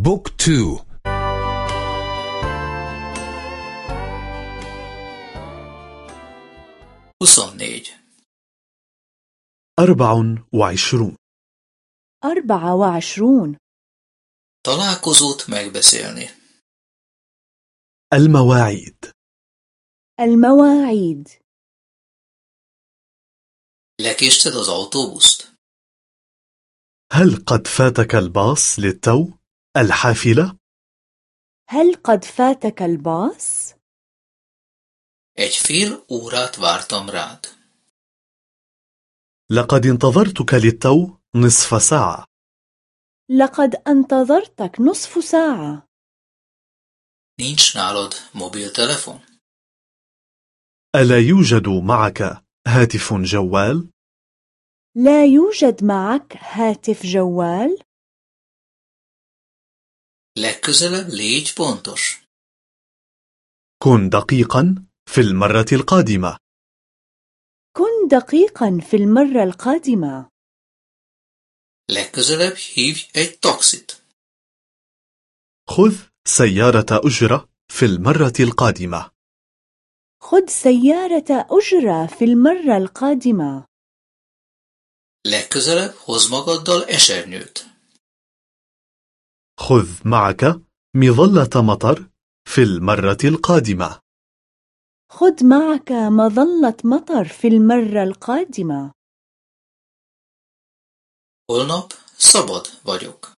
بوك تو. huszonnégy أربع وعشرون. أربعة وعشرون. találkozót megbeszélni المواعيد. المواعيد. lekésted az autóbuszt هل قد فاتك الباص للتو؟ الحافلة؟ هل قد فاتك الباص؟ egy fél órát vártam rád لقد انتظرتك للتو نصف ساعة لقد انتظرتك نصف ساعة nincs nálad mobiltelefon ألا يوجد معك هاتف جوال؟ لا يوجد معك هاتف جوال؟ Legközelebb légy pontos كن دقيقا في المرة القادمة. كن دقيقا في المرة القادمة. Legközelebb hívj egy taxit خذ سيارة أجرة في المرة القادمة. خذ سيارة أجرة في المرة القادمة. Legközelebb hozz magaddal esernyőt خذ معك مظلة مطر في المرة القادمة. خذ معك مظلة مطر في المرة القادمة. Holnap szabad vagyok.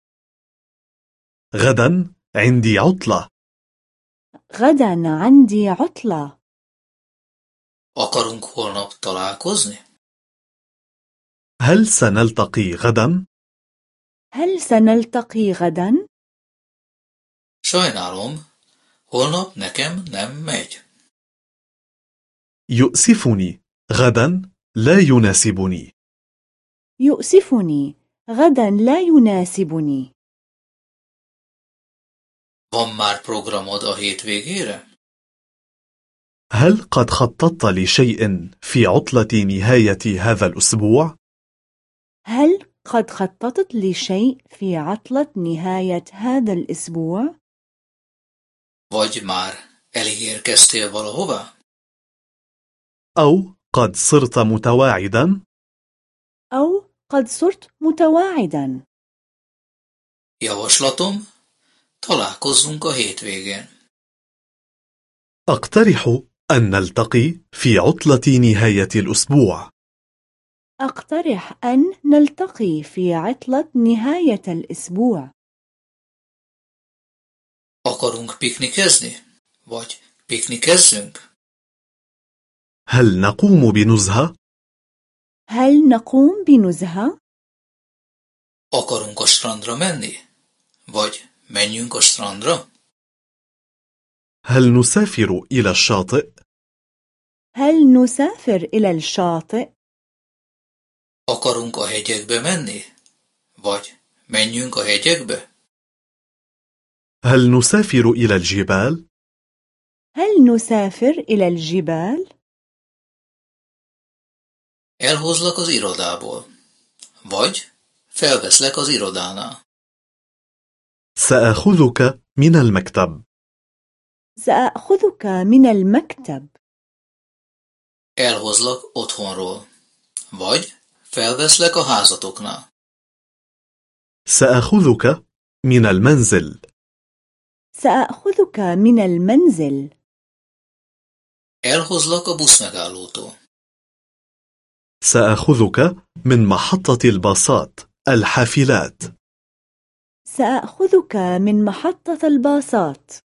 غدا عندي عطلة. غدا عندي عطلة. Akarunk holnap találkozni? هل سنلتقي غدا؟ هل سنلتقي غدا؟ Sajnálom holnap nekem nem megy يؤسفني غدا لا يناسبني يؤسفني غدا لا يناسبني van már programod a hétvégére هل قد خططت لشيء في عطلة نهاية هذا الأسبوع؟ هل قد خططت لشيء في عطلة نهاية هذا الأسبوع؟ Vagy már elérkeztél valahová أو قد صرت متواعدا؟ أو قد صرت متواعدا. Javaslatom találkozzunk a hétvégén. أقترح أن نلتقي في عطلة نهاية الأسبوع. أقترح أن نلتقي في عطلة نهاية الأسبوع. Akarunk piknikezni vagy piknikezzünk هل نقوم بنزهة؟ هل نقوم بنزهة؟ akarunk a strandra menni vagy menjünk a strandra هل نسافر إلى الشاطئ؟ هل نسافر إلى الشاطئ؟ akarunk a hegyekbe menni vagy menjünk a hegyekbe هل نسافر إلى الجبال؟ هل نسافر إلى الجبال؟ elhozlak az irodából vagy felveszlek az irodánál سآخذك من المكتب سأخذك من المكتب elhozlak otthonról vagy felveszlek a házatoknál سآخذك من المنزل سأخذك من المنزل. Elhozlak a buszmegállótól سآخذك من محطة الباصات الحافلات. سأخذك من محطة الباصات.